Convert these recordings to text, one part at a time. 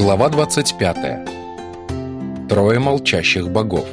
Глава 25. Трое молчащих богов.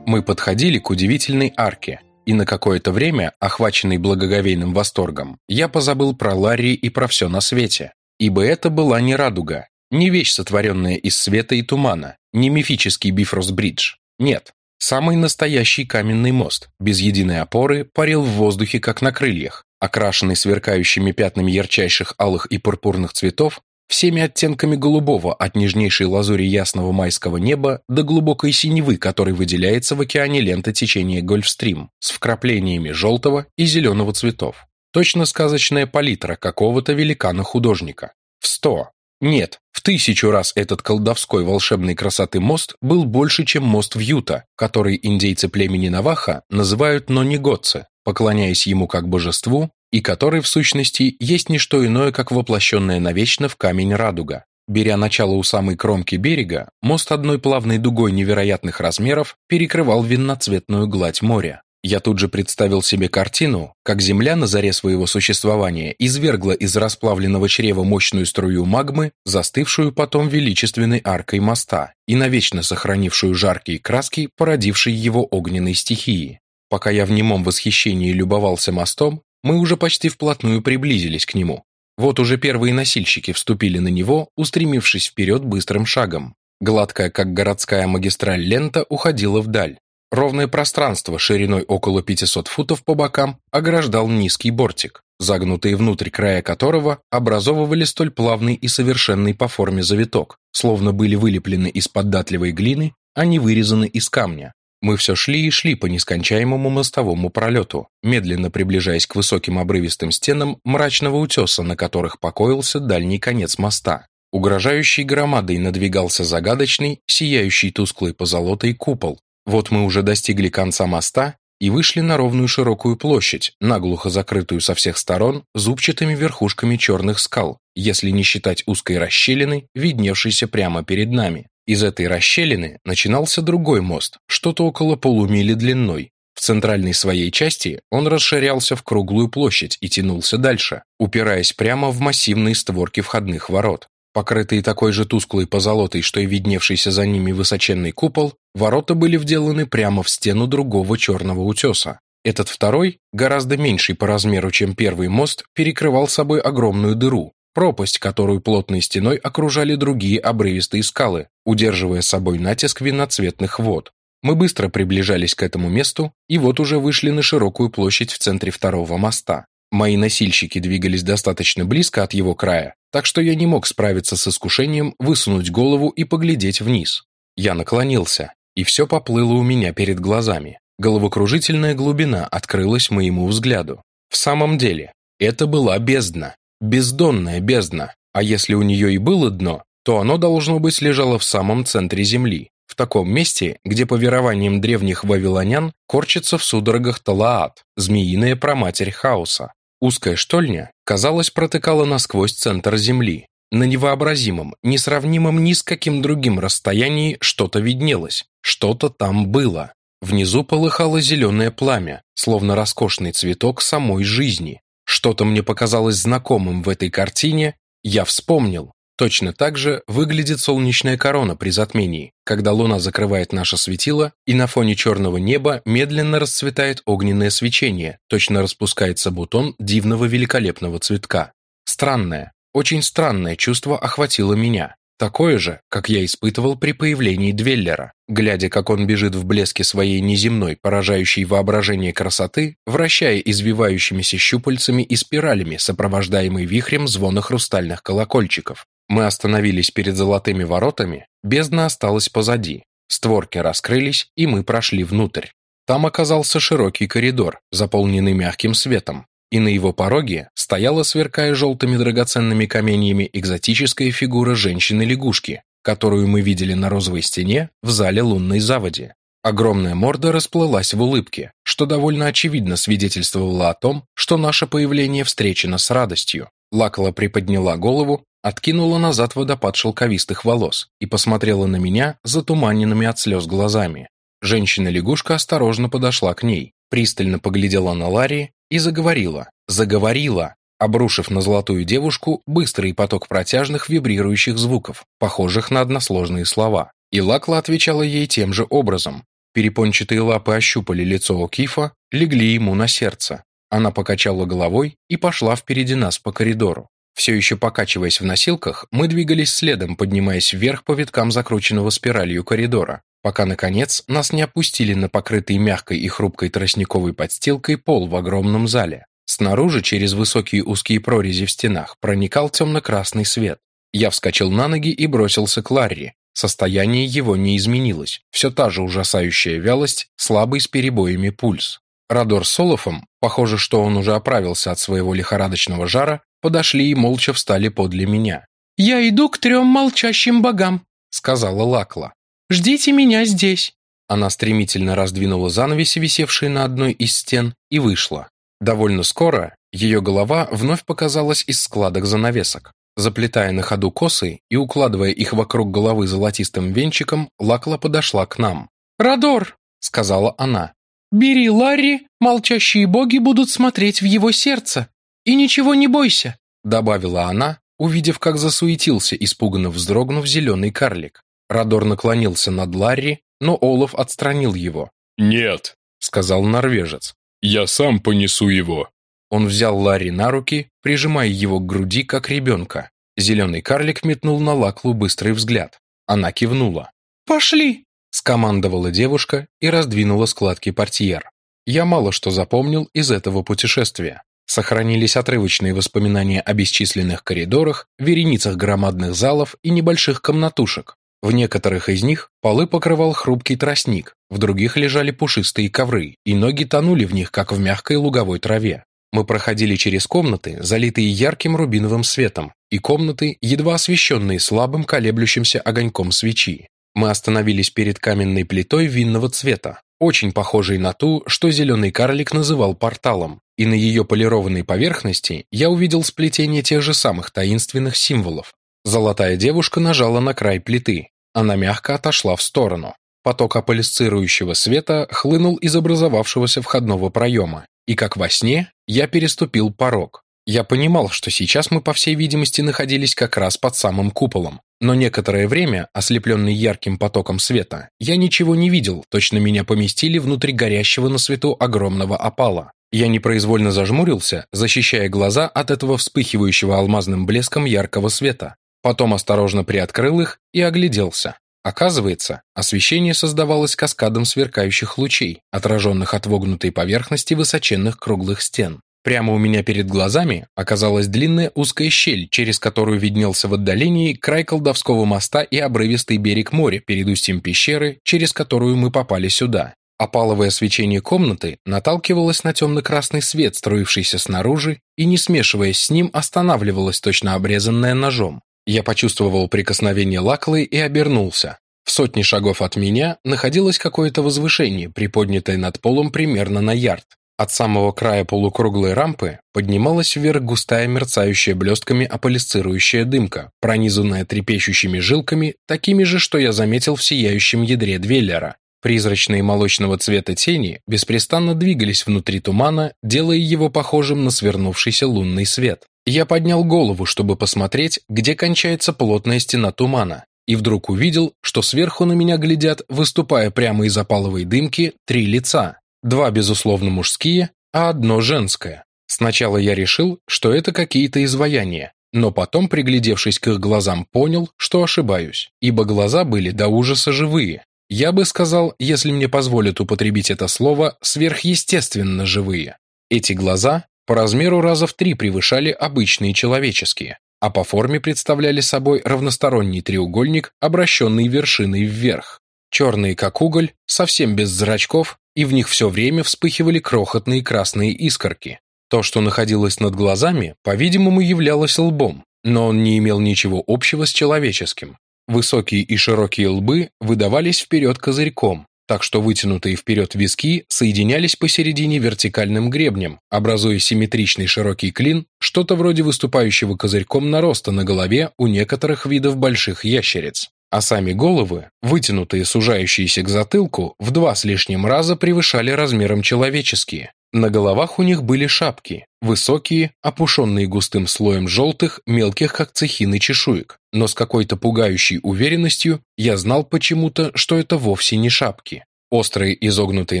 Мы подходили к удивительной арке, и на какое-то время, охваченный благоговейным восторгом, я позабыл про Ларри и про все на свете, ибо это была не радуга, не вещь, сотворенная из света и тумана, не мифический Бифрост- bridge. Нет, самый настоящий каменный мост, без единой опоры, парил в воздухе, как на крыльях, окрашенный сверкающими пятнами ярчайших алых и пурпурных цветов, всеми оттенками голубого от нежнейшей лазури ясного майского неба до глубокой синевы, которой выделяется в океане лента течения Гольфстрим, с вкраплениями желтого и зеленого цветов. Точно сказочная палитра какого-то великана-художника. В сто, нет, в тысячу раз этот колдовской волшебной красоты мост был больше, чем мост в Юта, который индейцы племени Наваха называют Нониготце, поклоняясь ему как божеству, и который, в сущности, есть не что иное, как воплощенная навечно в камень радуга. Беря начало у самой кромки берега, мост одной плавной дугой невероятных размеров перекрывал винноцветную гладь моря. Я тут же представил себе картину, как Земля на заре своего существования извергла из расплавленного чрева мощную струю магмы, застывшую потом величественной аркой моста и навечно сохранившую жаркие краски, породившие его огненной стихии. Пока я в немом восхищении любовался мостом, мы уже почти вплотную приблизились к нему. Вот уже первые носильщики вступили на него, устремившись вперед быстрым шагом. Гладкая, как городская магистраль лента, уходила вдаль. Ровное пространство шириной около 500 футов по бокам ограждал низкий бортик, загнутые внутрь края которого образовывали столь плавный и совершенный по форме завиток, словно были вылеплены из податливой глины, а не вырезаны из камня. Мы все шли и шли по нескончаемому мостовому пролету, медленно приближаясь к высоким обрывистым стенам мрачного утеса, на которых покоился дальний конец моста. Угрожающей громадой надвигался загадочный, сияющий тусклой позолотой купол, вот мы уже достигли конца моста и вышли на ровную широкую площадь, наглухо закрытую со всех сторон зубчатыми верхушками черных скал, если не считать узкой расщелины, видневшейся прямо перед нами. Из этой расщелины начинался другой мост, что-то около полумили длиной. В центральной своей части он расширялся в круглую площадь и тянулся дальше, упираясь прямо в массивные створки входных ворот. Покрытые такой же тусклой позолотой, что и видневшийся за ними высоченный купол, ворота были вделаны прямо в стену другого черного утеса. Этот второй, гораздо меньший по размеру, чем первый мост, перекрывал собой огромную дыру, пропасть, которую плотной стеной окружали другие обрывистые скалы, удерживая собой натиск виноцветных вод. Мы быстро приближались к этому месту, и вот уже вышли на широкую площадь в центре второго моста. Мои носильщики двигались достаточно близко от его края, так что я не мог справиться с искушением высунуть голову и поглядеть вниз. Я наклонился, и все поплыло у меня перед глазами. Головокружительная глубина открылась моему взгляду. В самом деле, это была бездна, бездонная бездна, а если у нее и было дно, то оно, должно быть, лежало в самом центре земли, в таком месте, где по верованиям древних вавилонян корчится в судорогах Талаат, змеиная проматерь хаоса. Узкая штольня, казалось, протыкала насквозь центр Земли. На невообразимом, несравнимом ни с каким другим расстоянии что-то виднелось, что-то там было. Внизу полыхало зеленое пламя, словно роскошный цветок самой жизни. Что-то мне показалось знакомым в этой картине, я вспомнил. Точно так же выглядит солнечная корона при затмении, когда луна закрывает наше светило, и на фоне черного неба медленно расцветает огненное свечение, точно распускается бутон дивного великолепного цветка. Странное, очень странное чувство охватило меня. Такое же, как я испытывал при появлении Двеллера, глядя, как он бежит в блеске своей неземной, поражающей воображение красоты, вращая извивающимися щупальцами и спиралями, сопровождаемый вихрем звона хрустальных колокольчиков. Мы остановились перед золотыми воротами, бездна осталась позади. Створки раскрылись, и мы прошли внутрь. Там оказался широкий коридор, заполненный мягким светом, и на его пороге стояла, сверкая желтыми драгоценными каменьями, экзотическая фигура женщины-лягушки, которую мы видели на розовой стене в зале лунной заводи. Огромная морда расплылась в улыбке, что довольно очевидно свидетельствовало о том, что наше появление встречено с радостью. Лакала приподняла голову откинула назад водопад шелковистых волос и посмотрела на меня затуманенными от слез глазами. Женщина-лягушка осторожно подошла к ней, пристально поглядела на Ларри и заговорила. Заговорила. обрушив на золотую девушку быстрый поток протяжных вибрирующих звуков, похожих на односложные слова. И Лакла отвечала ей тем же образом. Перепончатые лапы ощупали лицо Окифа, легли ему на сердце. Она покачала головой и пошла впереди нас по коридору. Все еще покачиваясь в носилках, мы двигались следом, поднимаясь вверх по виткам закрученного спиралью коридора, пока, наконец, нас не опустили на покрытый мягкой и хрупкой тростниковой подстилкой пол в огромном зале. Снаружи, через высокие узкие прорези в стенах, проникал темно-красный свет. Я вскочил на ноги и бросился к Ларри. Состояние его не изменилось. Все та же ужасающая вялость, слабый с перебоями пульс. Радор с Солофом, похоже, что он уже оправился от своего лихорадочного жара, подошли и молча встали подле меня. «Я иду к трем молчащим богам», — сказала Лакла. «Ждите меня здесь». Она стремительно раздвинула занавеси, висевшие на одной из стен, и вышла. Довольно скоро ее голова вновь показалась из складок занавесок. Заплетая на ходу косы и укладывая их вокруг головы золотистым венчиком, Лакла подошла к нам. «Радор», — сказала она, — «бери Ларри, молчащие боги будут смотреть в его сердце. «И ничего не бойся», — добавила она, увидев, как засуетился, испуганно вздрогнув зеленый карлик. Радор наклонился над Ларри, но Олаф отстранил его. «Нет», — сказал норвежец, — «я сам понесу его». Он взял Ларри на руки, прижимая его к груди, как ребенка. Зеленый карлик метнул на Лаклу быстрый взгляд. Она кивнула. «Пошли!» – скомандовала девушка и раздвинула складки портьер. Я мало что запомнил из этого путешествия. Сохранились отрывочные воспоминания о бесчисленных коридорах, вереницах громадных залов и небольших комнатушек. В некоторых из них полы покрывал хрупкий тростник, в других лежали пушистые ковры, и ноги тонули в них, как в мягкой луговой траве. Мы проходили через комнаты, залитые ярким рубиновым светом, и комнаты, едва освещенные слабым колеблющимся огоньком свечи. Мы остановились перед каменной плитой винного цвета, очень похожей на ту, что зеленый карлик называл порталом, и на ее полированной поверхности я увидел сплетение тех же самых таинственных символов. Золотая девушка нажала на край плиты. Она мягко отошла в сторону. Поток аполисцирующего света хлынул из образовавшегося входного проема, и как во сне я переступил порог. Я понимал, что сейчас мы, по всей видимости, находились как раз под самым куполом. Но некоторое время, ослепленный ярким потоком света, я ничего не видел, точно меня поместили внутри горящего на свету огромного опала. Я непроизвольно зажмурился, защищая глаза от этого вспыхивающего алмазным блеском яркого света. Потом осторожно приоткрыл их и огляделся. Оказывается, освещение создавалось каскадом сверкающих лучей, отраженных от вогнутой поверхности высоченных круглых стен. Прямо у меня перед глазами оказалась длинная узкая щель, через которую виднелся в отдалении край колдовского моста и обрывистый берег моря перед устьем пещеры, через которую мы попали сюда. Опаловое свечение комнаты наталкивалось на темно-красный свет, струившийся снаружи, и, не смешиваясь с ним, останавливалось точно обрезанное ножом. Я почувствовал прикосновение Лаклы и обернулся. В сотне шагов от меня находилось какое-то возвышение, приподнятое над полом примерно на ярд. От самого края полукруглой рампы поднималась вверх густая мерцающая блестками аполисцирующая дымка, пронизанная трепещущими жилками, такими же, что я заметил в сияющем ядре Двеллера. Призрачные молочного цвета тени беспрестанно двигались внутри тумана, делая его похожим на свернувшийся лунный свет. Я поднял голову, чтобы посмотреть, где кончается плотная стена тумана, и вдруг увидел, что сверху на меня глядят, выступая прямо из опаловой дымки, три лица. Два, безусловно, мужские, а одно женское. Сначала я решил, что это какие-то изваяния, но потом, приглядевшись к их глазам, понял, что ошибаюсь, ибо глаза были до ужаса живые, я бы сказал, если мне позволят употребить это слово, сверхъестественно живые. Эти глаза по размеру раза в три превышали обычные человеческие, а по форме представляли собой равносторонний треугольник, обращенный вершиной вверх. Черные, как уголь, совсем без зрачков, и в них все время вспыхивали крохотные красные искорки. То, что находилось над глазами, по-видимому, являлось лбом, но он не имел ничего общего с человеческим. Высокие и широкие лбы выдавались вперед козырьком, так что вытянутые вперед виски соединялись посередине вертикальным гребнем, образуя симметричный широкий клин, что-то вроде выступающего козырьком нароста на голове у некоторых видов больших ящериц. А сами головы, вытянутые, сужающиеся к затылку, в два с лишним раза превышали размером человеческие. На головах у них были шапки, высокие, опушенные густым слоем желтых, мелких как цехины чешуек, но с какой-то пугающей уверенностью я знал почему-то, что это вовсе не шапки. Острые изогнутые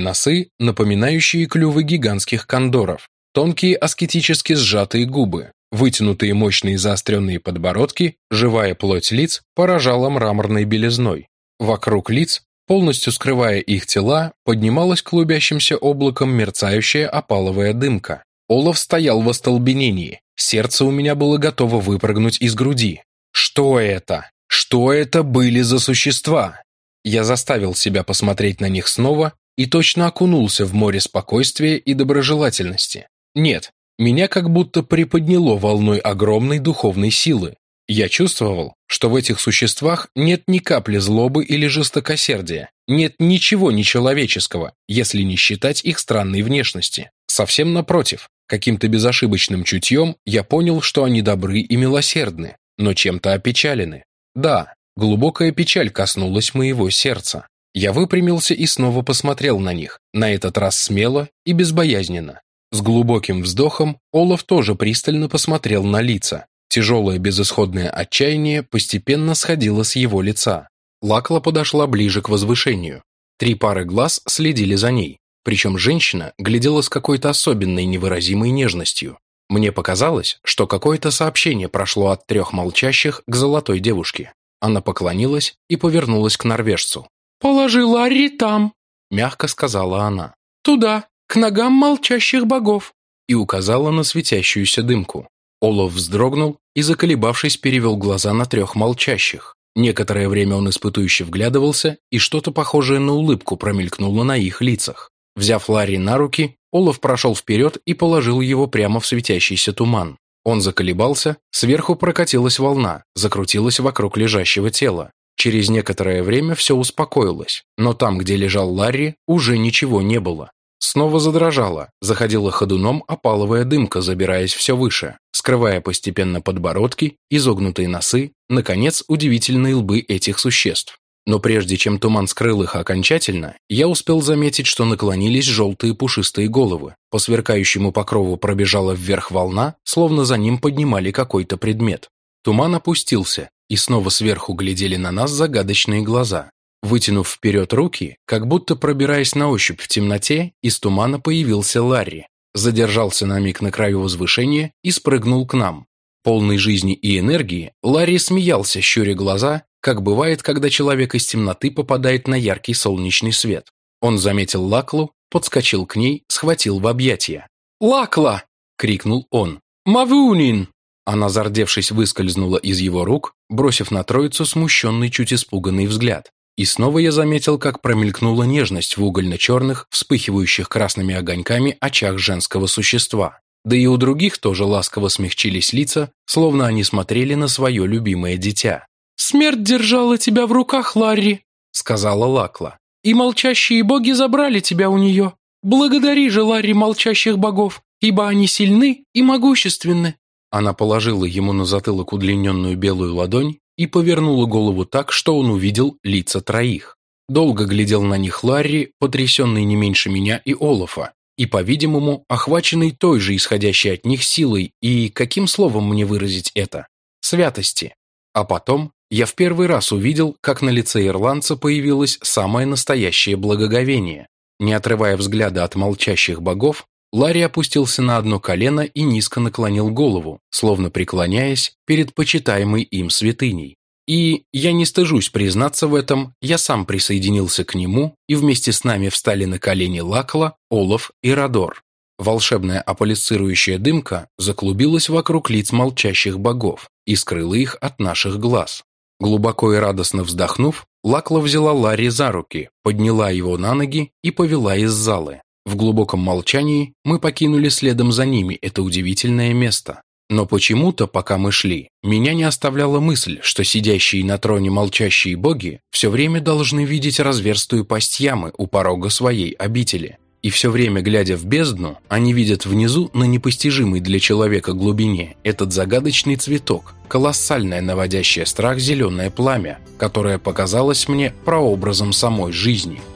носы, напоминающие клювы гигантских кондоров, тонкие аскетически сжатые губы, вытянутые мощные заостренные подбородки, живая плоть лиц поражала мраморной белизной. Вокруг лиц Полностью скрывая их тела, поднималась клубящимся облаком мерцающая опаловая дымка. Олаф стоял в остолбенении. Сердце у меня было готово выпрыгнуть из груди. Что это? Что это были за существа? Я заставил себя посмотреть на них снова и точно окунулся в море спокойствия и доброжелательности. Нет, меня как будто приподняло волной огромной духовной силы. Я чувствовал, что в этих существах нет ни капли злобы или жестокосердия, нет ничего нечеловеческого, если не считать их странной внешности. Совсем напротив, каким-то безошибочным чутьем я понял, что они добры и милосердны, но чем-то опечалены. Да, глубокая печаль коснулась моего сердца. Я выпрямился и снова посмотрел на них, на этот раз смело и безбоязненно. С глубоким вздохом Олаф тоже пристально посмотрел на лица, Тяжелое безысходное отчаяние постепенно сходило с его лица. Лакла подошла ближе к возвышению. Три пары глаз следили за ней, причем женщина глядела с какой-то особенной невыразимой нежностью. Мне показалось, что какое-то сообщение прошло от трех молчащих к золотой девушке. Она поклонилась и повернулась к норвежцу. «Положи Ларри там», — мягко сказала она. «Туда, к ногам молчащих богов», и указала на светящуюся дымку. Олаф вздрогнул и, заколебавшись, перевел глаза на трех молчащих. Некоторое время он испытующе вглядывался, и что-то похожее на улыбку промелькнуло на их лицах. Взяв Ларри на руки, Олаф прошел вперед и положил его прямо в светящийся туман. Он заколебался, сверху прокатилась волна, закрутилась вокруг лежащего тела. Через некоторое время все успокоилось, но там, где лежал Ларри, уже ничего не было. Снова задрожала, заходила ходуном опаловая дымка, забираясь все выше, скрывая постепенно подбородки, изогнутые носы, наконец, удивительные лбы этих существ. Но прежде чем туман скрыл их окончательно, я успел заметить, что наклонились желтые пушистые головы. По сверкающему покрову пробежала вверх волна, словно за ним поднимали какой-то предмет. Туман опустился, и снова сверху глядели на нас загадочные глаза. Вытянув вперед руки, как будто пробираясь на ощупь в темноте, из тумана появился Ларри. Задержался на миг на краю возвышения и спрыгнул к нам. Полный жизни и энергии, Ларри смеялся, щуря глаза, как бывает, когда человек из темноты попадает на яркий солнечный свет. Он заметил Лаклу, подскочил к ней, схватил в объятия. «Лакла!» — крикнул он. «Мавунин!» Она, зардевшись, выскользнула из его рук, бросив на троицу смущенный, чуть испуганный взгляд. И снова я заметил, как промелькнула нежность в угольно-черных, вспыхивающих красными огоньками очах женского существа. Да и у других тоже ласково смягчились лица, словно они смотрели на свое любимое дитя. «Смерть держала тебя в руках, Ларри», — сказала Лакла. «И молчащие боги забрали тебя у нее. Благодари же, Ларри, молчащих богов, ибо они сильны и могущественны». Она положила ему на затылок удлиненную белую ладонь и повернула голову так, что он увидел лица троих. Долго глядел на них Ларри, потрясенный не меньше меня и Олафа, и, по-видимому, охваченный той же исходящей от них силой и, каким словом мне выразить это, святости. А потом я в первый раз увидел, как на лице ирландца появилось самое настоящее благоговение. Не отрывая взгляда от молчащих богов, Ларри опустился на одно колено и низко наклонил голову, словно преклоняясь перед почитаемой им святыней. И, я не стыжусь признаться в этом, я сам присоединился к нему, и вместе с нами встали на колени Лакла, Олаф и Радор. Волшебная аполисцирующая дымка заклубилась вокруг лиц молчащих богов и скрыла их от наших глаз. Глубоко и радостно вздохнув, Лакла взяла Ларри за руки, подняла его на ноги и повела из залы. В глубоком молчании мы покинули следом за ними это удивительное место. Но почему-то, пока мы шли, меня не оставляла мысль, что сидящие на троне молчащие боги все время должны видеть разверстую пасть ямы у порога своей обители. И все время, глядя в бездну, они видят внизу на непостижимой для человека глубине этот загадочный цветок, колоссальное наводящее страх зеленое пламя, которое показалось мне прообразом самой жизни –